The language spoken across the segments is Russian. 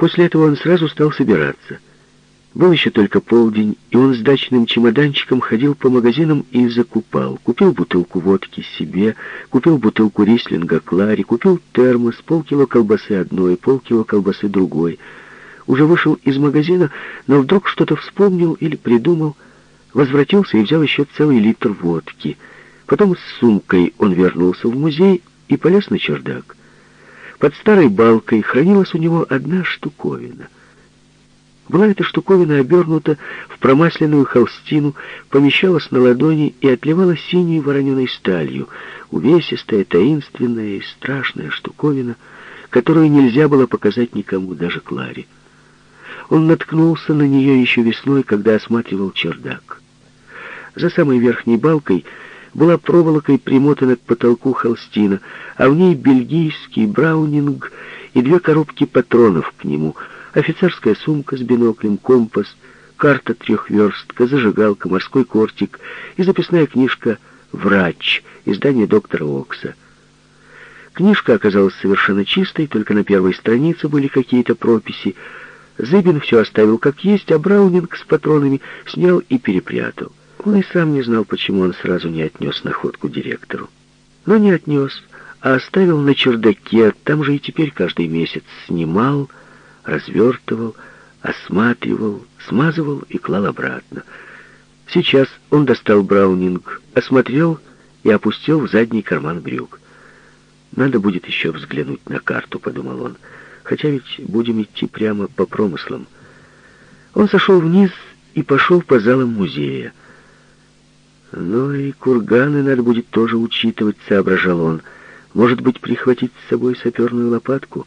После этого он сразу стал собираться. Был еще только полдень, и он с дачным чемоданчиком ходил по магазинам и закупал. Купил бутылку водки себе, купил бутылку рислинга Клари, купил термос, полкило колбасы одной, полкило колбасы другой. Уже вышел из магазина, но вдруг что-то вспомнил или придумал, возвратился и взял еще целый литр водки. Потом с сумкой он вернулся в музей и полез на чердак. Под старой балкой хранилась у него одна штуковина — была эта штуковина обернута в промасленную холстину, помещалась на ладони и отливала синей вороненой сталью, увесистая, таинственная и страшная штуковина, которую нельзя было показать никому, даже Кларе. Он наткнулся на нее еще весной, когда осматривал чердак. За самой верхней балкой была проволокой примотана к потолку холстина, а в ней бельгийский браунинг и две коробки патронов к нему — офицерская сумка с биноклем, компас, карта трехверстка, зажигалка, морской кортик и записная книжка «Врач» издание доктора Окса. Книжка оказалась совершенно чистой, только на первой странице были какие-то прописи. Зыбин все оставил как есть, а Браунинг с патронами снял и перепрятал. Он и сам не знал, почему он сразу не отнес находку директору. Но не отнес, а оставил на чердаке, там же и теперь каждый месяц снимал, развертывал, осматривал, смазывал и клал обратно. Сейчас он достал браунинг, осмотрел и опустил в задний карман брюк. «Надо будет еще взглянуть на карту», — подумал он, «хотя ведь будем идти прямо по промыслам». Он сошел вниз и пошел по залам музея. «Ну и курганы надо будет тоже учитывать», — соображал он. «Может быть, прихватить с собой саперную лопатку?»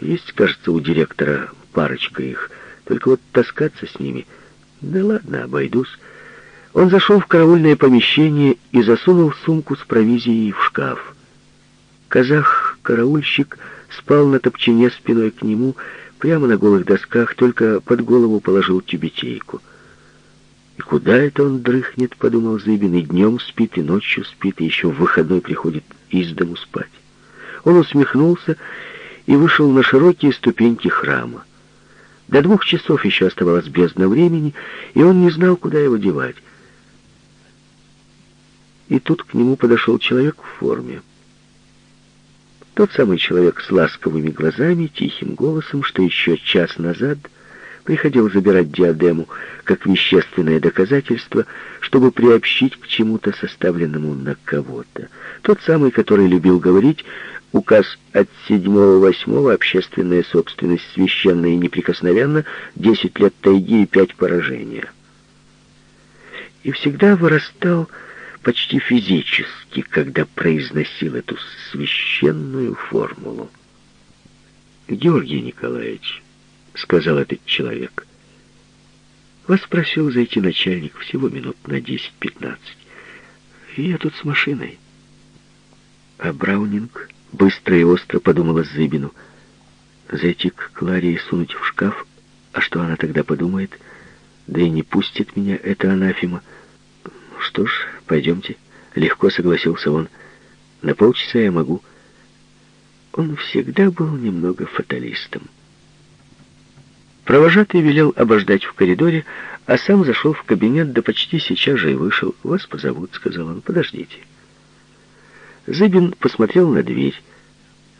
Есть, кажется, у директора парочка их. Только вот таскаться с ними... Да ладно, обойдусь. Он зашел в караульное помещение и засунул сумку с провизией в шкаф. Казах-караульщик спал на топчине спиной к нему, прямо на голых досках, только под голову положил тюбетейку. «И куда это он дрыхнет?» — подумал Зыбин. «И днем спит, и ночью спит, и еще в выходной приходит из дому спать». Он усмехнулся и вышел на широкие ступеньки храма. До двух часов еще оставалось бездна времени, и он не знал, куда его девать. И тут к нему подошел человек в форме. Тот самый человек с ласковыми глазами, тихим голосом, что еще час назад приходил забирать диадему как вещественное доказательство, чтобы приобщить к чему-то составленному на кого-то. Тот самый, который любил говорить Указ от 7-8 «Общественная собственность священна и неприкосновенна, 10 лет тайги и 5 поражения». И всегда вырастал почти физически, когда произносил эту священную формулу. «Георгий Николаевич», — сказал этот человек, — «вас просил зайти начальник всего минут на 10-15. Я тут с машиной». А Браунинг Быстро и остро подумала Зыбину. Зайти к Кларе и сунуть в шкаф, а что она тогда подумает? Да и не пустит меня эта анафима. Что ж, пойдемте. Легко согласился он. На полчаса я могу. Он всегда был немного фаталистом. Провожатый велел обождать в коридоре, а сам зашел в кабинет, да почти сейчас же и вышел. «Вас позовут», — сказал он, — «подождите». Зыбин посмотрел на дверь.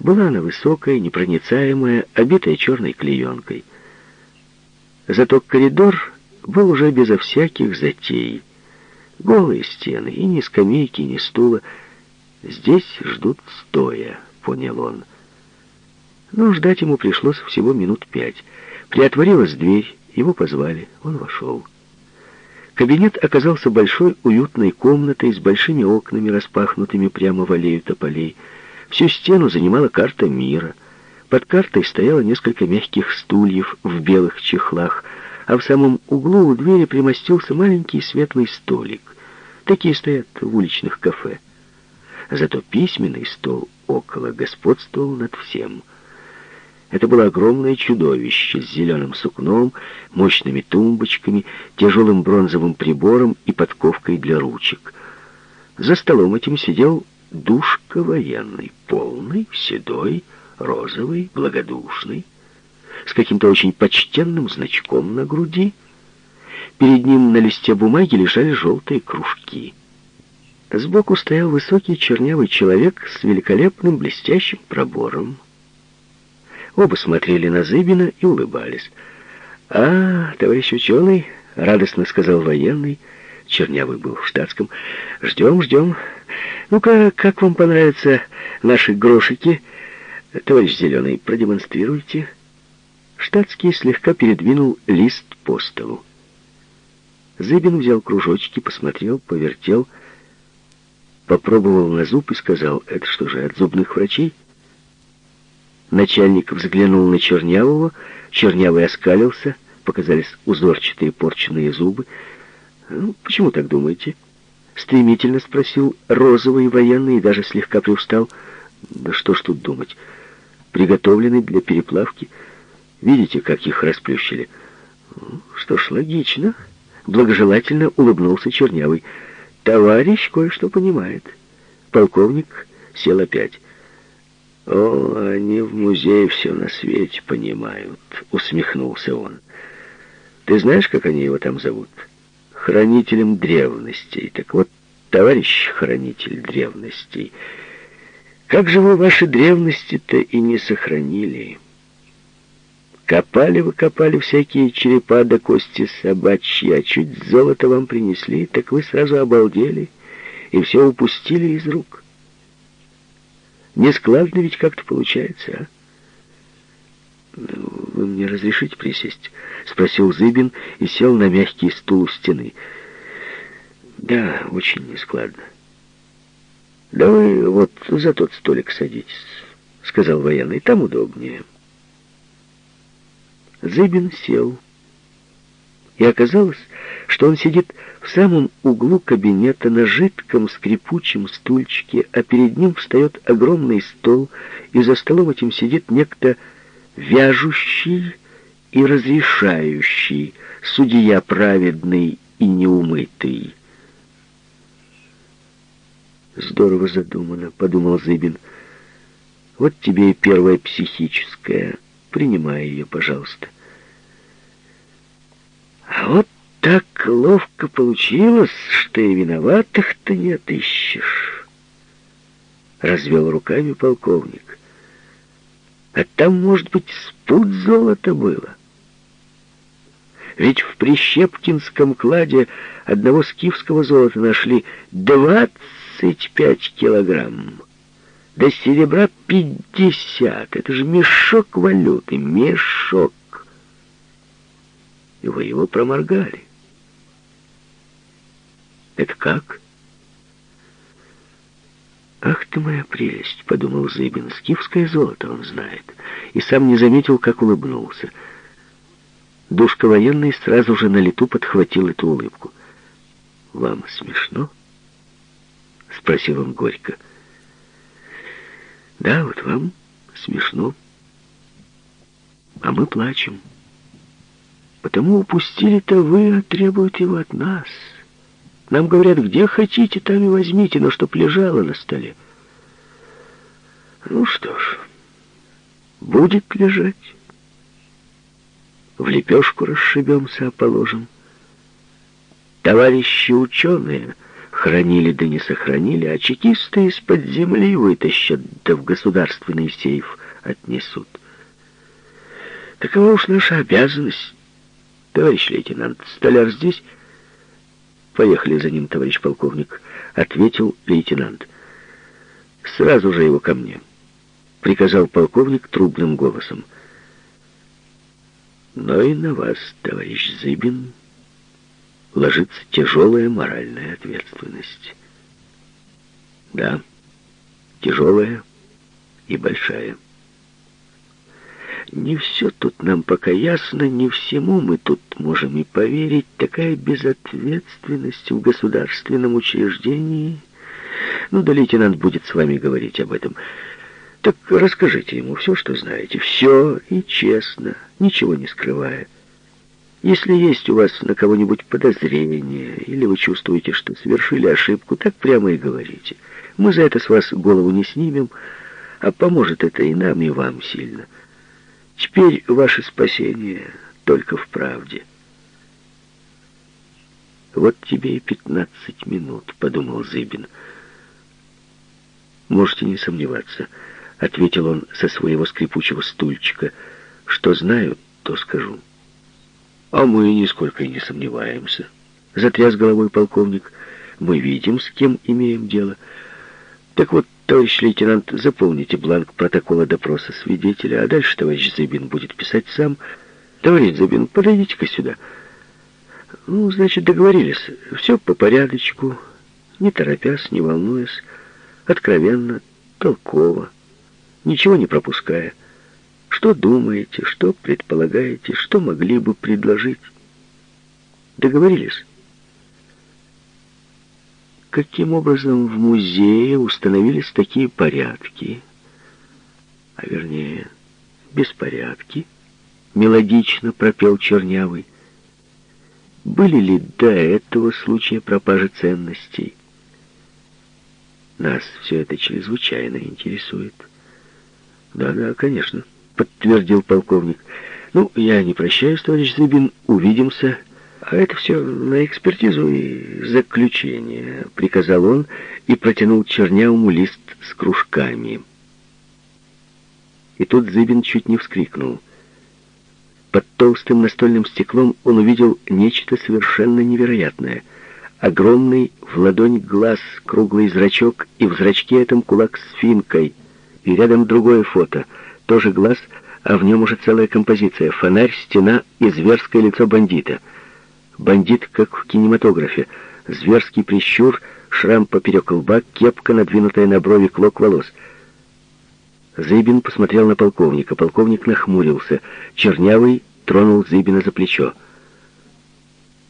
Была она высокая, непроницаемая, обитая черной клеенкой. Зато коридор был уже безо всяких затей. Голые стены, и ни скамейки, ни стула. Здесь ждут стоя, понял он. Но ждать ему пришлось всего минут пять. Приотворилась дверь, его позвали, он вошел. Кабинет оказался большой уютной комнатой с большими окнами, распахнутыми прямо в аллею тополей. Всю стену занимала карта мира. Под картой стояло несколько мягких стульев в белых чехлах, а в самом углу у двери примостился маленький светлый столик. Такие стоят в уличных кафе. Зато письменный стол около господствовал над всем — это было огромное чудовище с зеленым сукном, мощными тумбочками, тяжелым бронзовым прибором и подковкой для ручек. За столом этим сидел душка военный, полный, седой, розовый, благодушный. с каким-то очень почтенным значком на груди. Перед ним на листе бумаги лежали желтые кружки. Сбоку стоял высокий чернявый человек с великолепным блестящим пробором. Оба смотрели на Зыбина и улыбались. «А, товарищ ученый», — радостно сказал военный, чернявый был в штатском, — «ждем, ждем. Ну-ка, как вам понравятся наши грошики? Товарищ Зеленый, продемонстрируйте». Штатский слегка передвинул лист по столу. Зыбин взял кружочки, посмотрел, повертел, попробовал на зуб и сказал, «Это что же, от зубных врачей?» Начальник взглянул на Чернявого, Чернявый оскалился, показались узорчатые порченные зубы. «Ну, почему так думаете?» Стремительно спросил розовый военный и даже слегка привстал. «Да что ж тут думать? Приготовленный для переплавки. Видите, как их расплющили?» «Что ж, логично». Благожелательно улыбнулся Чернявый. Товарищ кое-что понимает. Полковник сел опять. «О, они в музее все на свете понимают», — усмехнулся он. «Ты знаешь, как они его там зовут? Хранителем древностей. Так вот, товарищ хранитель древностей, как же вы ваши древности-то и не сохранили?» Копали вы, копали всякие черепа да кости собачьи, а чуть золото вам принесли, так вы сразу обалдели и все упустили из рук. Нескладно ведь как-то получается, а? Ну, «Вы мне разрешите присесть?» — спросил Зыбин и сел на мягкий стул у стены. «Да, очень нескладно». «Да вы вот за тот столик садитесь», — сказал военный, — «там удобнее». Зыбин сел. И оказалось, что он сидит в самом углу кабинета на жидком скрипучем стульчике, а перед ним встает огромный стол, и за столом этим сидит некто вяжущий и разрешающий, судья праведный и неумытый. «Здорово задумано», — подумал Зыбин. «Вот тебе и первое психическое». Принимай ее, пожалуйста. А вот так ловко получилось, что и виноватых-то не отыщешь. Развел руками полковник. А там, может быть, спут золота было. Ведь в Прищепкинском кладе одного скифского золота нашли двадцать пять килограмм. До серебра пятьдесят. Это же мешок валюты, мешок. И вы его проморгали. Это как? «Ах ты моя прелесть!» — подумал Зыбин. «Скифское золото он знает». И сам не заметил, как улыбнулся. Душка военный сразу же на лету подхватил эту улыбку. «Вам смешно?» — спросил он горько. Да, вот вам смешно. А мы плачем. Потому упустили-то вы, а требуют его от нас. Нам говорят, где хотите, там и возьмите, но чтоб лежало на столе. Ну что ж, будет лежать. В лепешку расшибемся, а положим. Товарищи ученые хранили да не сохранили, а чекисты из-под земли вытащат, да в государственный сейф отнесут. Такова уж наша обязанность. Товарищ лейтенант, столяр здесь? Поехали за ним, товарищ полковник, ответил лейтенант. Сразу же его ко мне, приказал полковник трубным голосом. Но и на вас, товарищ Зыбин, ложится тяжелая моральная ответственность. Да, тяжелая и большая. Не все тут нам пока ясно, не всему мы тут можем и поверить. Такая безответственность в государственном учреждении. Ну да лейтенант будет с вами говорить об этом. Так расскажите ему все, что знаете. Все и честно, ничего не скрывая. Если есть у вас на кого-нибудь подозрение, или вы чувствуете, что совершили ошибку, так прямо и говорите. Мы за это с вас голову не снимем, а поможет это и нам, и вам сильно. Теперь ваше спасение только в правде. «Вот тебе и пятнадцать минут», — подумал Зыбин. «Можете не сомневаться», — ответил он со своего скрипучего стульчика. «Что знаю, то скажу». «А мы нисколько и не сомневаемся», — затряс головой полковник. «Мы видим, с кем имеем дело. Так вот, товарищ лейтенант, заполните бланк протокола допроса свидетеля, а дальше товарищ Зыбин будет писать сам. Товарищ Зыбин, подойдите-ка сюда». Ну, значит, договорились. Все по порядочку, не торопясь, не волнуясь, откровенно, толково, ничего не пропуская. Что думаете, что предполагаете, что могли бы предложить? Договорились? Каким образом в музее установились такие порядки, а вернее, беспорядки, мелодично пропел Чернявый. Были ли до этого случая пропажи ценностей? Нас все это чрезвычайно интересует. Да-да, конечно, подтвердил полковник. Ну, я не прощаюсь, товарищ Зыбин, увидимся. А это все на экспертизу и заключение, приказал он и протянул чернявому лист с кружками. И тут Зыбин чуть не вскрикнул. Под толстым настольным стеклом он увидел нечто совершенно невероятное. Огромный в ладонь глаз, круглый зрачок, и в зрачке этом кулак с финкой. И рядом другое фото. Тоже глаз, а в нем уже целая композиция. Фонарь, стена и зверское лицо бандита. Бандит, как в кинематографе. Зверский прищур, шрам поперек лба, кепка, надвинутая на брови клок волос — Зыбин посмотрел на полковника. Полковник нахмурился. Чернявый тронул Зыбина за плечо.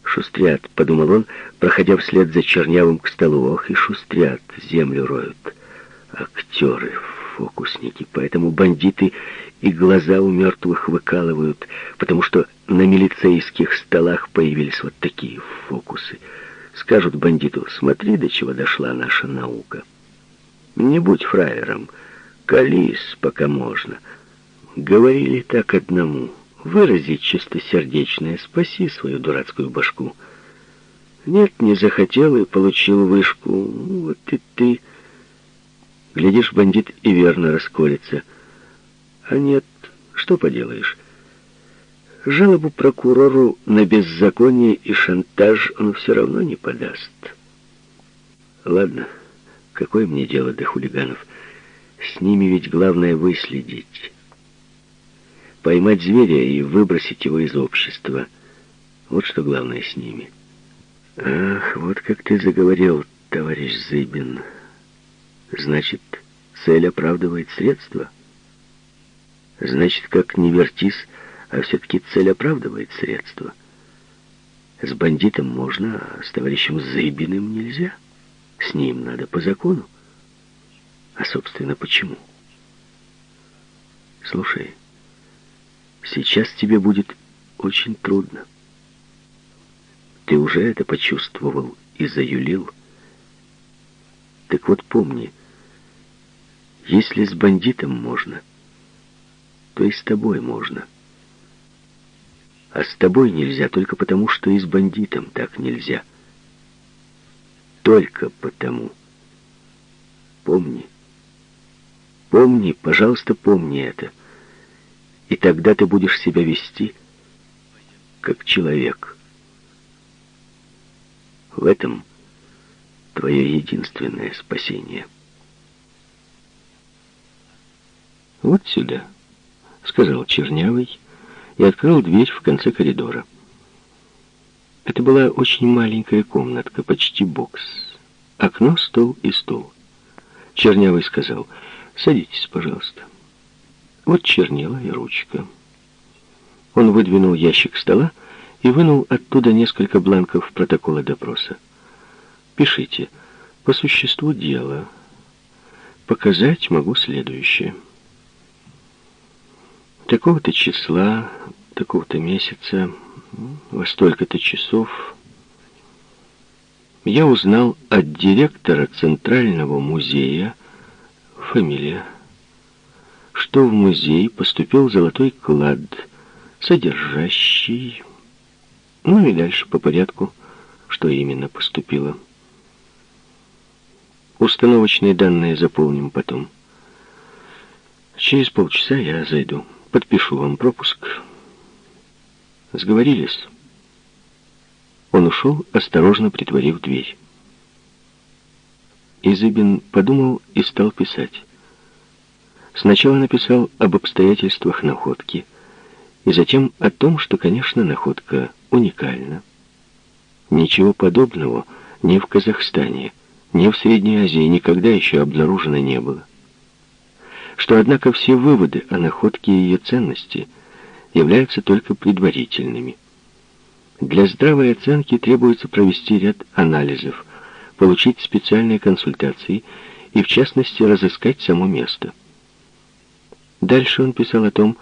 «Шустрят», — подумал он, проходя вслед за Чернявым к столу. «Ох и шустрят, землю роют. Актеры, фокусники, поэтому бандиты и глаза у мертвых выкалывают, потому что на милицейских столах появились вот такие фокусы. Скажут бандиту, смотри, до чего дошла наша наука. Не будь фраером». Колись, пока можно. Говорили так одному. Выразить чистосердечное, спаси свою дурацкую башку. Нет, не захотел и получил вышку. Вот и ты. Глядишь, бандит и верно расколется. А нет, что поделаешь. Жалобу прокурору на беззаконие и шантаж он все равно не подаст. Ладно, какое мне дело до хулиганов? С ними ведь главное выследить. Поймать зверя и выбросить его из общества. Вот что главное с ними. Ах, вот как ты заговорил, товарищ Зыбин. Значит, цель оправдывает средства? Значит, как не вертись, а все-таки цель оправдывает средства. С бандитом можно, а с товарищем Зыбиным нельзя. С ним надо по закону. А, собственно, почему? Слушай, сейчас тебе будет очень трудно. Ты уже это почувствовал и заюлил. Так вот помни, если с бандитом можно, то и с тобой можно. А с тобой нельзя только потому, что и с бандитом так нельзя. Только потому. Помни. Помни, пожалуйста, помни это. И тогда ты будешь себя вести как человек. В этом твое единственное спасение. «Вот сюда», — сказал Чернявый и открыл дверь в конце коридора. Это была очень маленькая комнатка, почти бокс. Окно, стол и стол. Чернявый сказал — Садитесь, пожалуйста. Вот чернила и ручка. Он выдвинул ящик стола и вынул оттуда несколько бланков протокола допроса. Пишите. По существу дела. Показать могу следующее. Такого-то числа, такого-то месяца, во столько-то часов я узнал от директора Центрального музея, фамилия, что в музей поступил золотой клад, содержащий... Ну и дальше по порядку, что именно поступило. Установочные данные заполним потом. Через полчаса я зайду. Подпишу вам пропуск. Сговорились? Он ушел, осторожно притворив дверь. Изыбин подумал и стал писать. Сначала написал об обстоятельствах находки, и затем о том, что, конечно, находка уникальна. Ничего подобного ни в Казахстане, ни в Средней Азии никогда еще обнаружено не было. Что, однако, все выводы о находке ее ценности являются только предварительными. Для здравой оценки требуется провести ряд анализов, получить специальные консультации и, в частности, разыскать само место. Дальше он писал о том,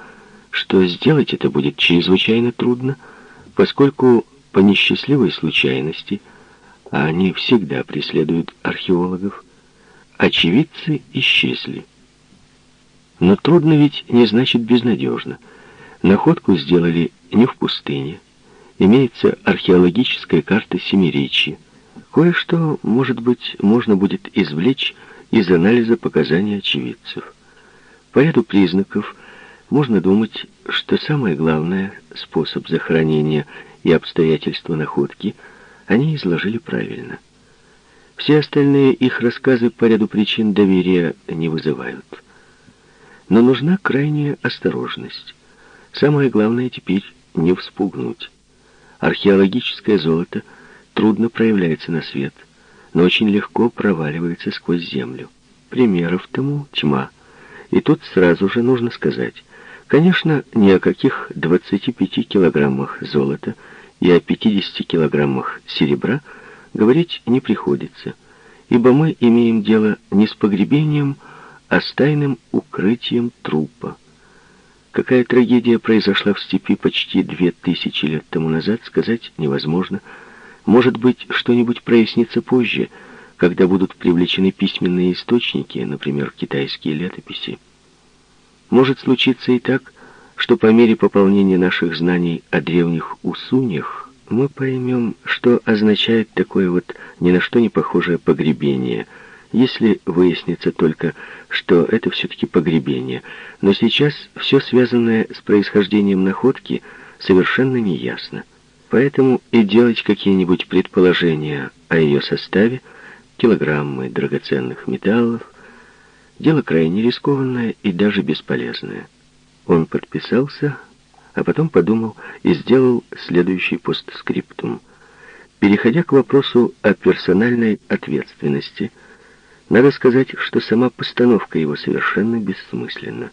что сделать это будет чрезвычайно трудно, поскольку по несчастливой случайности, а они всегда преследуют археологов, очевидцы исчезли. Но трудно ведь не значит безнадежно. Находку сделали не в пустыне. Имеется археологическая карта Семиречья. Кое-что, может быть, можно будет извлечь из анализа показаний очевидцев. По ряду признаков можно думать, что самое главное способ захоронения и обстоятельства находки они изложили правильно. Все остальные их рассказы по ряду причин доверия не вызывают. Но нужна крайняя осторожность. Самое главное теперь не вспугнуть. Археологическое золото трудно проявляется на свет, но очень легко проваливается сквозь землю. Примеров тому тьма. И тут сразу же нужно сказать, конечно, ни о каких 25 килограммах золота и о 50 килограммах серебра говорить не приходится, ибо мы имеем дело не с погребением, а с тайным укрытием трупа. Какая трагедия произошла в степи почти две тысячи лет тому назад, сказать невозможно. Может быть, что-нибудь прояснится позже — когда будут привлечены письменные источники, например, китайские летописи. Может случиться и так, что по мере пополнения наших знаний о древних усуньях мы поймем, что означает такое вот ни на что не похожее погребение, если выяснится только, что это все-таки погребение. Но сейчас все связанное с происхождением находки совершенно неясно. Поэтому и делать какие-нибудь предположения о ее составе – килограммы драгоценных металлов. Дело крайне рискованное и даже бесполезное. Он подписался, а потом подумал и сделал следующий постскриптум. Переходя к вопросу о персональной ответственности, надо сказать, что сама постановка его совершенно бессмысленна.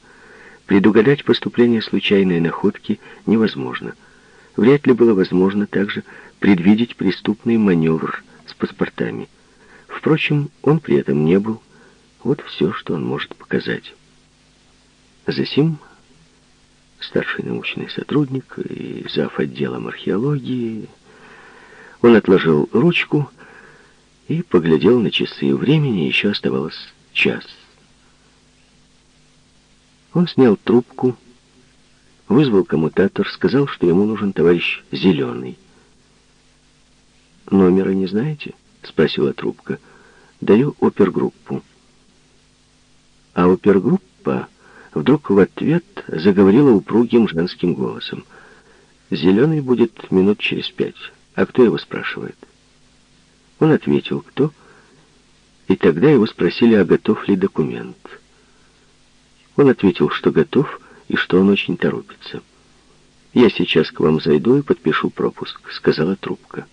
Предугадать поступление случайной находки невозможно. Вряд ли было возможно также предвидеть преступный маневр с паспортами. Впрочем, он при этом не был. Вот все, что он может показать. Засим старший научный сотрудник и зав. отделом археологии. Он отложил ручку и поглядел на часы. Времени еще оставалось час. Он снял трубку, вызвал коммутатор, сказал, что ему нужен товарищ Зеленый. «Номера не знаете?» — спросила трубка. «Даю опергруппу». А опергруппа вдруг в ответ заговорила упругим женским голосом. «Зеленый будет минут через пять. А кто его спрашивает?» Он ответил, кто, и тогда его спросили, а готов ли документ. Он ответил, что готов и что он очень торопится. «Я сейчас к вам зайду и подпишу пропуск», — сказала трубка.